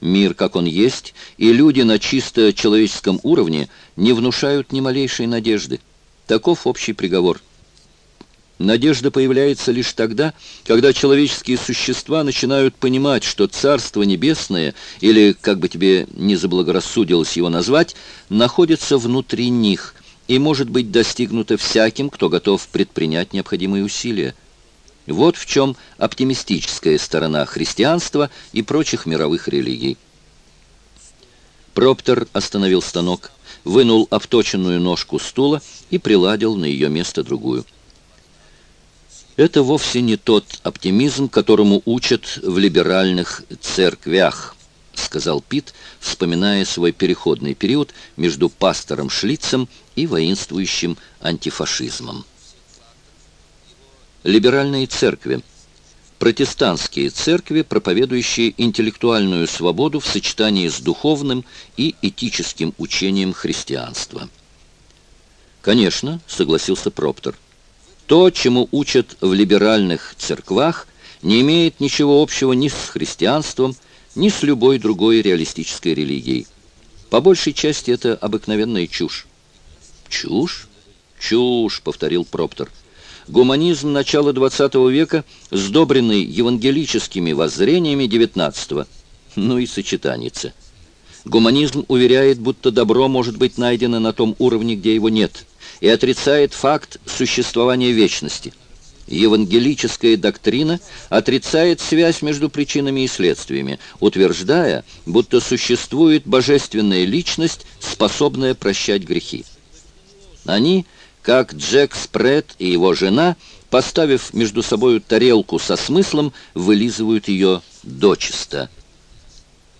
Мир, как он есть, и люди на чисто человеческом уровне не внушают ни малейшей надежды. Таков общий приговор. Надежда появляется лишь тогда, когда человеческие существа начинают понимать, что Царство Небесное, или, как бы тебе ни заблагорассудилось его назвать, находится внутри них и может быть достигнуто всяким, кто готов предпринять необходимые усилия. Вот в чем оптимистическая сторона христианства и прочих мировых религий. Проптер остановил станок, вынул обточенную ножку стула и приладил на ее место другую. Это вовсе не тот оптимизм, которому учат в либеральных церквях, сказал Пит, вспоминая свой переходный период между пастором Шлицем и воинствующим антифашизмом. Либеральные церкви протестантские церкви, проповедующие интеллектуальную свободу в сочетании с духовным и этическим учением христианства. «Конечно», — согласился Проптер, — то, чему учат в либеральных церквах, не имеет ничего общего ни с христианством, ни с любой другой реалистической религией. По большей части это обыкновенная чушь. «Чушь? Чушь», — повторил Проптер. «Гуманизм начала XX века, сдобренный евангелическими воззрениями XIX. Ну и сочетаница. Гуманизм уверяет, будто добро может быть найдено на том уровне, где его нет» и отрицает факт существования вечности. Евангелическая доктрина отрицает связь между причинами и следствиями, утверждая, будто существует божественная личность, способная прощать грехи. Они, как Джек Спред и его жена, поставив между собой тарелку со смыслом, вылизывают ее дочисто.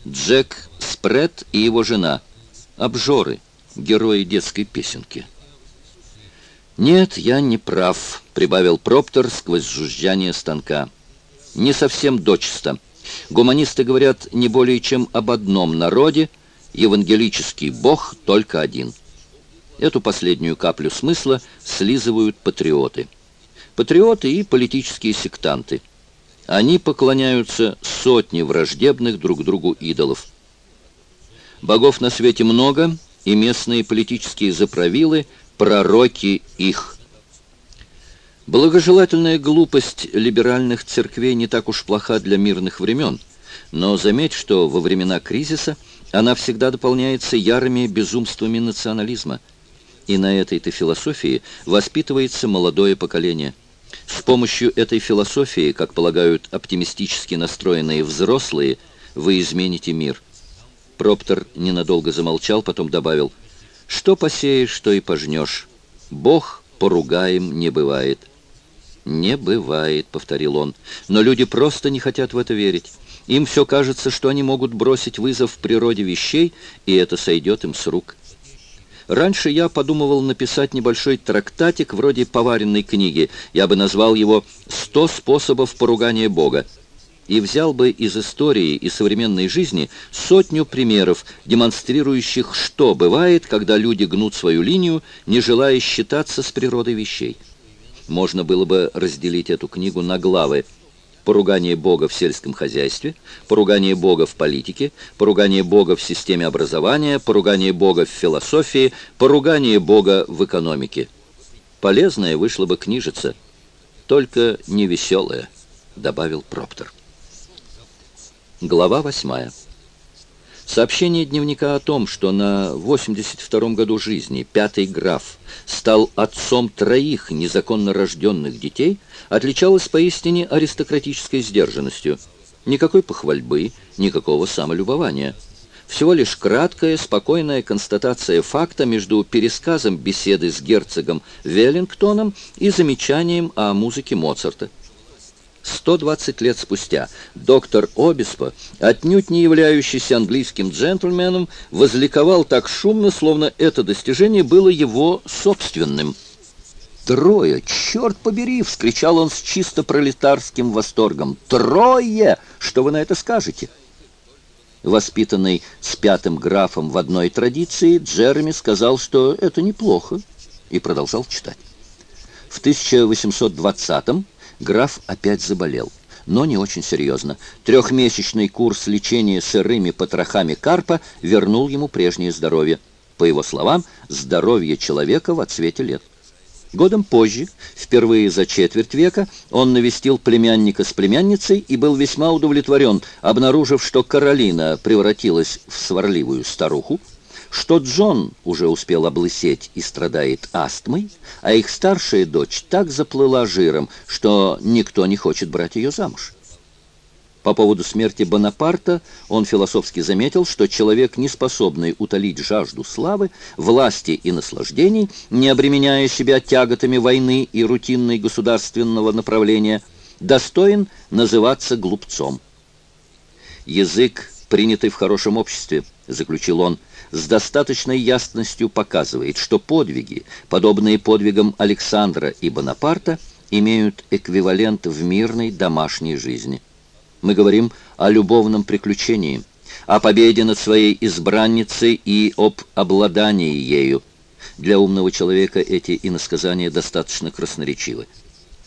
Джек Спред и его жена – обжоры, герои детской песенки. «Нет, я не прав», — прибавил Проптер сквозь жужжание станка. «Не совсем дочисто. Гуманисты говорят не более чем об одном народе, евангелический бог только один». Эту последнюю каплю смысла слизывают патриоты. Патриоты и политические сектанты. Они поклоняются сотне враждебных друг другу идолов. Богов на свете много, и местные политические заправилы – пророки их. Благожелательная глупость либеральных церквей не так уж плоха для мирных времен, но заметь, что во времена кризиса она всегда дополняется ярыми безумствами национализма. И на этой-то философии воспитывается молодое поколение. С помощью этой философии, как полагают оптимистически настроенные взрослые, вы измените мир. Проптер ненадолго замолчал, потом добавил – что посеешь, что и пожнешь. Бог поругаем не бывает. «Не бывает», — повторил он. «Но люди просто не хотят в это верить. Им все кажется, что они могут бросить вызов природе вещей, и это сойдет им с рук». Раньше я подумывал написать небольшой трактатик вроде поваренной книги. Я бы назвал его «Сто способов поругания Бога» и взял бы из истории и современной жизни сотню примеров, демонстрирующих, что бывает, когда люди гнут свою линию, не желая считаться с природой вещей. Можно было бы разделить эту книгу на главы поругание Бога в сельском хозяйстве, поругание Бога в политике, поругание Бога в системе образования, поругание Бога в философии, поругание Бога в экономике. Полезная вышла бы книжица, только не веселая, добавил Проптер. Глава 8. Сообщение дневника о том, что на 82-м году жизни пятый граф стал отцом троих незаконно рожденных детей, отличалось поистине аристократической сдержанностью. Никакой похвальбы, никакого самолюбования. Всего лишь краткая, спокойная констатация факта между пересказом беседы с герцогом Веллингтоном и замечанием о музыке Моцарта. 120 лет спустя доктор Обеспо, отнюдь не являющийся английским джентльменом, возликовал так шумно, словно это достижение было его собственным. «Трое! Черт побери!» — вскричал он с чисто пролетарским восторгом. «Трое! Что вы на это скажете?» Воспитанный с пятым графом в одной традиции, Джереми сказал, что это неплохо, и продолжал читать. В 1820-м граф опять заболел. но не очень серьезно. Трехмесячный курс лечения сырыми потрохами карпа вернул ему прежнее здоровье. По его словам, здоровье человека в отсвете лет. Годом позже, впервые за четверть века, он навестил племянника с племянницей и был весьма удовлетворен, обнаружив, что Каролина превратилась в сварливую старуху, что Джон уже успел облысеть и страдает астмой, а их старшая дочь так заплыла жиром, что никто не хочет брать ее замуж. По поводу смерти Бонапарта он философски заметил, что человек, не способный утолить жажду славы, власти и наслаждений, не обременяя себя тяготами войны и рутинной государственного направления, достоин называться глупцом. Язык, принятый в хорошем обществе, заключил он, с достаточной ясностью показывает, что подвиги, подобные подвигам Александра и Бонапарта, имеют эквивалент в мирной домашней жизни. Мы говорим о любовном приключении, о победе над своей избранницей и об обладании ею. Для умного человека эти иносказания достаточно красноречивы.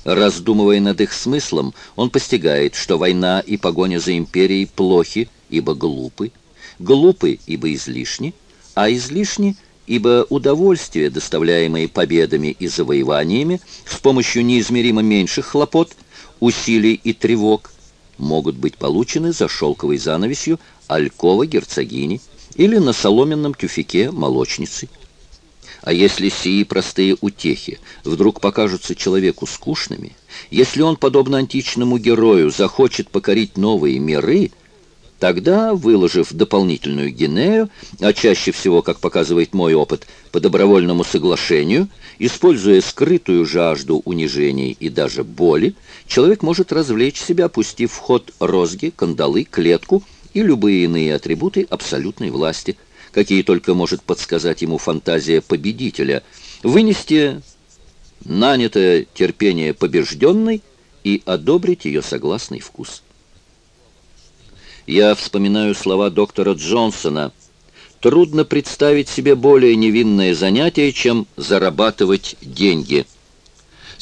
Раздумывая над их смыслом, он постигает, что война и погоня за империей плохи, ибо глупы, глупы, ибо излишни, а излишни, ибо удовольствие, доставляемое победами и завоеваниями с помощью неизмеримо меньших хлопот, усилий и тревог, могут быть получены за шелковой занавесью алькова герцогини или на соломенном тюфике молочницы. А если сии простые утехи вдруг покажутся человеку скучными, если он, подобно античному герою, захочет покорить новые миры, тогда, выложив дополнительную гинею, а чаще всего, как показывает мой опыт, по добровольному соглашению, используя скрытую жажду унижений и даже боли, человек может развлечь себя, пустив в ход розги, кандалы, клетку и любые иные атрибуты абсолютной власти, какие только может подсказать ему фантазия победителя, вынести нанятое терпение побежденной и одобрить ее согласный вкус. Я вспоминаю слова доктора Джонсона. Трудно представить себе более невинное занятие, чем зарабатывать деньги –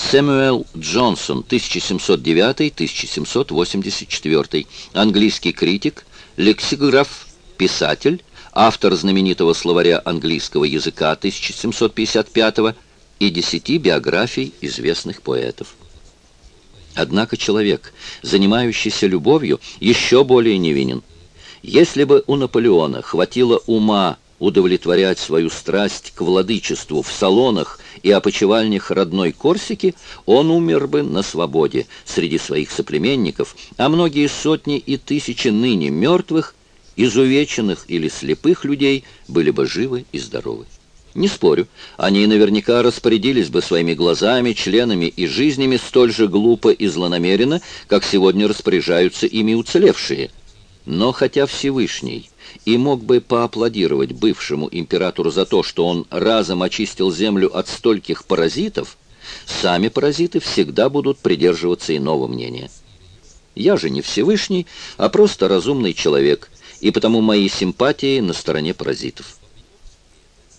Сэмюэл Джонсон, 1709-1784, английский критик, лексикограф, писатель, автор знаменитого словаря английского языка 1755 и десяти биографий известных поэтов. Однако человек, занимающийся любовью, еще более невинен. Если бы у Наполеона хватило ума удовлетворять свою страсть к владычеству в салонах и опочивальнях родной Корсики, он умер бы на свободе среди своих соплеменников, а многие сотни и тысячи ныне мертвых, изувеченных или слепых людей были бы живы и здоровы. Не спорю, они наверняка распорядились бы своими глазами, членами и жизнями столь же глупо и злонамеренно, как сегодня распоряжаются ими уцелевшие. Но хотя Всевышний и мог бы поаплодировать бывшему императору за то, что он разом очистил землю от стольких паразитов, сами паразиты всегда будут придерживаться иного мнения. Я же не Всевышний, а просто разумный человек, и потому мои симпатии на стороне паразитов.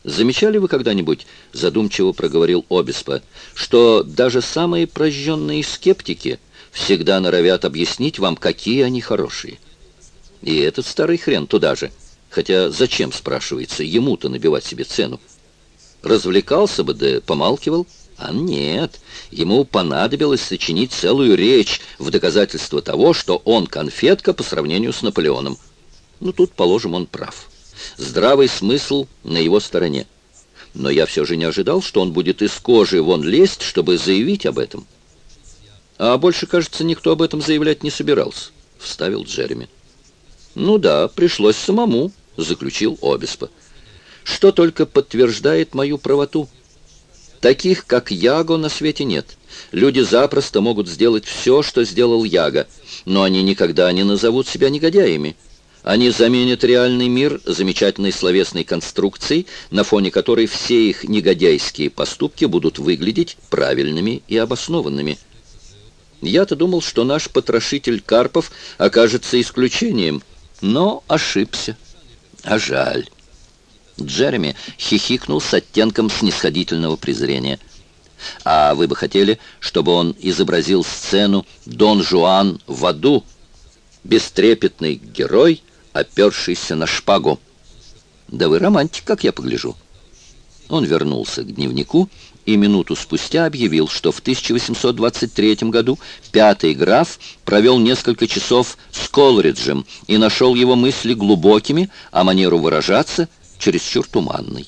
Замечали вы когда-нибудь, задумчиво проговорил Обеспо, что даже самые прожженные скептики всегда норовят объяснить вам, какие они хорошие? И этот старый хрен туда же. Хотя зачем, спрашивается, ему-то набивать себе цену? Развлекался бы, да помалкивал. А нет, ему понадобилось сочинить целую речь в доказательство того, что он конфетка по сравнению с Наполеоном. Ну, тут, положим, он прав. Здравый смысл на его стороне. Но я все же не ожидал, что он будет из кожи вон лезть, чтобы заявить об этом. А больше, кажется, никто об этом заявлять не собирался, — вставил Джереми. «Ну да, пришлось самому», — заключил Обеспо. «Что только подтверждает мою правоту. Таких, как Яго, на свете нет. Люди запросто могут сделать все, что сделал Яго, но они никогда не назовут себя негодяями. Они заменят реальный мир замечательной словесной конструкцией, на фоне которой все их негодяйские поступки будут выглядеть правильными и обоснованными». Я-то думал, что наш потрошитель Карпов окажется исключением — но ошибся. А жаль. Джереми хихикнул с оттенком снисходительного презрения. А вы бы хотели, чтобы он изобразил сцену «Дон Жуан в аду», бестрепетный герой, опершийся на шпагу. Да вы романтик, как я погляжу. Он вернулся к дневнику и минуту спустя объявил, что в 1823 году пятый граф провел несколько часов с Колриджем и нашел его мысли глубокими, а манеру выражаться чересчур туманной.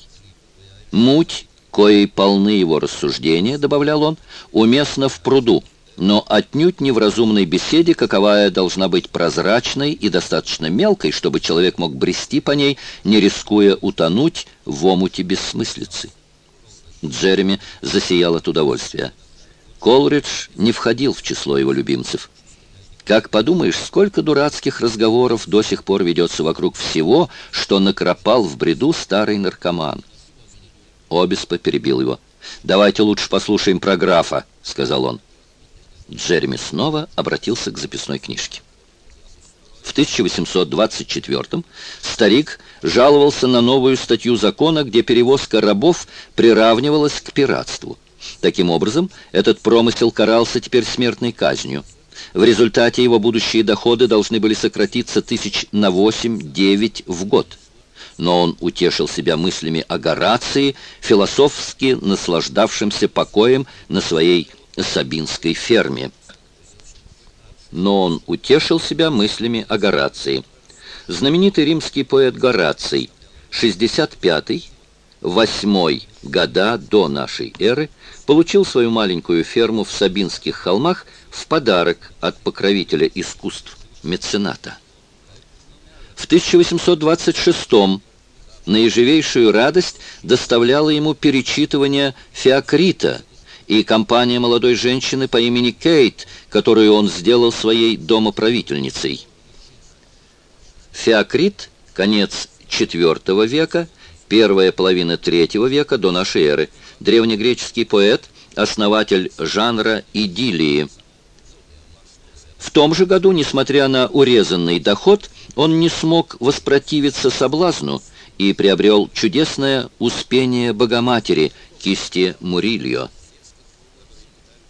Муть, коей полны его рассуждения, добавлял он, уместно в пруду, но отнюдь не в разумной беседе, каковая должна быть прозрачной и достаточно мелкой, чтобы человек мог брести по ней, не рискуя утонуть в омуте бессмыслицы. Джереми засиял от удовольствия. Колридж не входил в число его любимцев. Как подумаешь, сколько дурацких разговоров до сих пор ведется вокруг всего, что накропал в бреду старый наркоман. Обеспо перебил его. «Давайте лучше послушаем про графа», — сказал он. Джереми снова обратился к записной книжке. В 1824 старик жаловался на новую статью закона, где перевозка рабов приравнивалась к пиратству. Таким образом, этот промысел карался теперь смертной казнью. В результате его будущие доходы должны были сократиться тысяч на 8-9 в год. Но он утешил себя мыслями о Горации, философски наслаждавшимся покоем на своей Сабинской ферме. Но он утешил себя мыслями о Горации. Знаменитый римский поэт Гораций, 65-й, 8 года до нашей эры, получил свою маленькую ферму в Сабинских холмах в подарок от покровителя искусств, мецената. В 1826 наиживейшую радость доставляло ему перечитывание Феокрита – и компания молодой женщины по имени Кейт, которую он сделал своей домоправительницей. Феокрит, конец IV века, первая половина III века до нашей эры, древнегреческий поэт, основатель жанра идиллии. В том же году, несмотря на урезанный доход, он не смог воспротивиться соблазну и приобрел чудесное «Успение Богоматери» кисти Мурильо.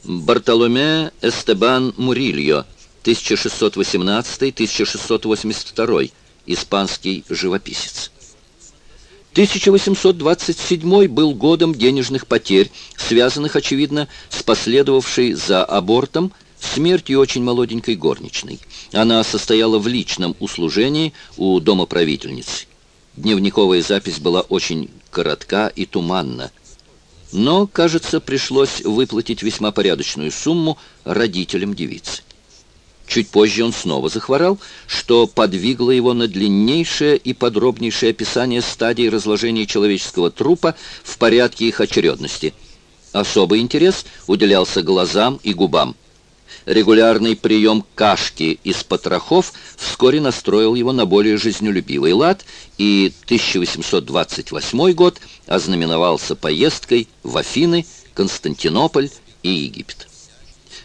Бартоломе Эстебан Мурильо, 1618-1682, испанский живописец. 1827 был годом денежных потерь, связанных, очевидно, с последовавшей за абортом смертью очень молоденькой горничной. Она состояла в личном услужении у домоправительницы. Дневниковая запись была очень коротка и туманна. Но, кажется, пришлось выплатить весьма порядочную сумму родителям девицы. Чуть позже он снова захворал, что подвигло его на длиннейшее и подробнейшее описание стадий разложения человеческого трупа в порядке их очередности. Особый интерес уделялся глазам и губам. Регулярный прием кашки из потрохов вскоре настроил его на более жизнелюбивый лад, и 1828 год ознаменовался поездкой в Афины, Константинополь и Египет.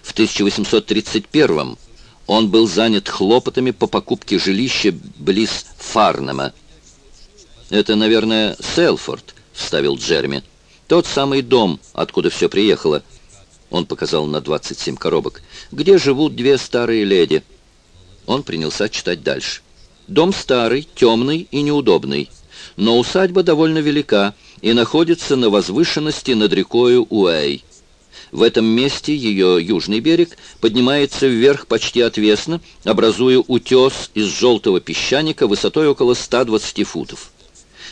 В 1831 он был занят хлопотами по покупке жилища близ Фарнема. «Это, наверное, Селфорд», — вставил Джерми. «Тот самый дом, откуда все приехало». Он показал на 27 коробок. «Где живут две старые леди?» Он принялся читать дальше. «Дом старый, темный и неудобный, но усадьба довольно велика и находится на возвышенности над рекою Уэй. В этом месте ее южный берег поднимается вверх почти отвесно, образуя утес из желтого песчаника высотой около 120 футов.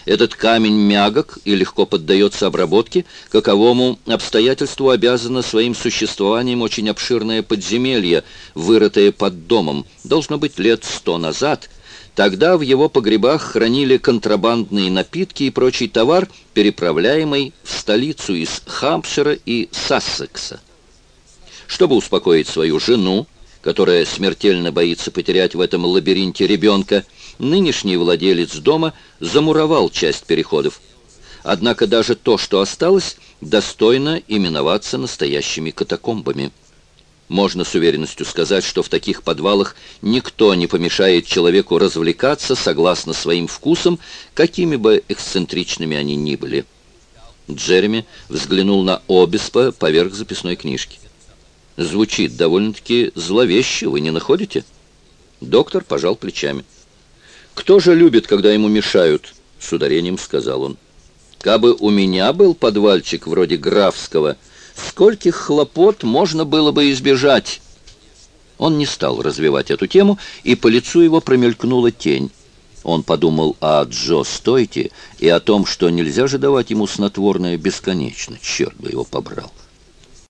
Этот камень мягок и легко поддается обработке, каковому обстоятельству обязано своим существованием очень обширное подземелье, вырытое под домом, должно быть лет сто назад. Тогда в его погребах хранили контрабандные напитки и прочий товар, переправляемый в столицу из Хампшира и Сассекса. Чтобы успокоить свою жену, которая смертельно боится потерять в этом лабиринте ребенка, нынешний владелец дома замуровал часть переходов. Однако даже то, что осталось, достойно именоваться настоящими катакомбами. Можно с уверенностью сказать, что в таких подвалах никто не помешает человеку развлекаться согласно своим вкусам, какими бы эксцентричными они ни были. Джереми взглянул на Обеспа поверх записной книжки. Звучит довольно-таки зловеще, вы не находите? Доктор пожал плечами. «Кто же любит, когда ему мешают?» — с ударением сказал он. «Кабы у меня был подвальчик вроде графского, скольких хлопот можно было бы избежать?» Он не стал развивать эту тему, и по лицу его промелькнула тень. Он подумал о Джо Стойте и о том, что нельзя же давать ему снотворное бесконечно. Черт бы его побрал.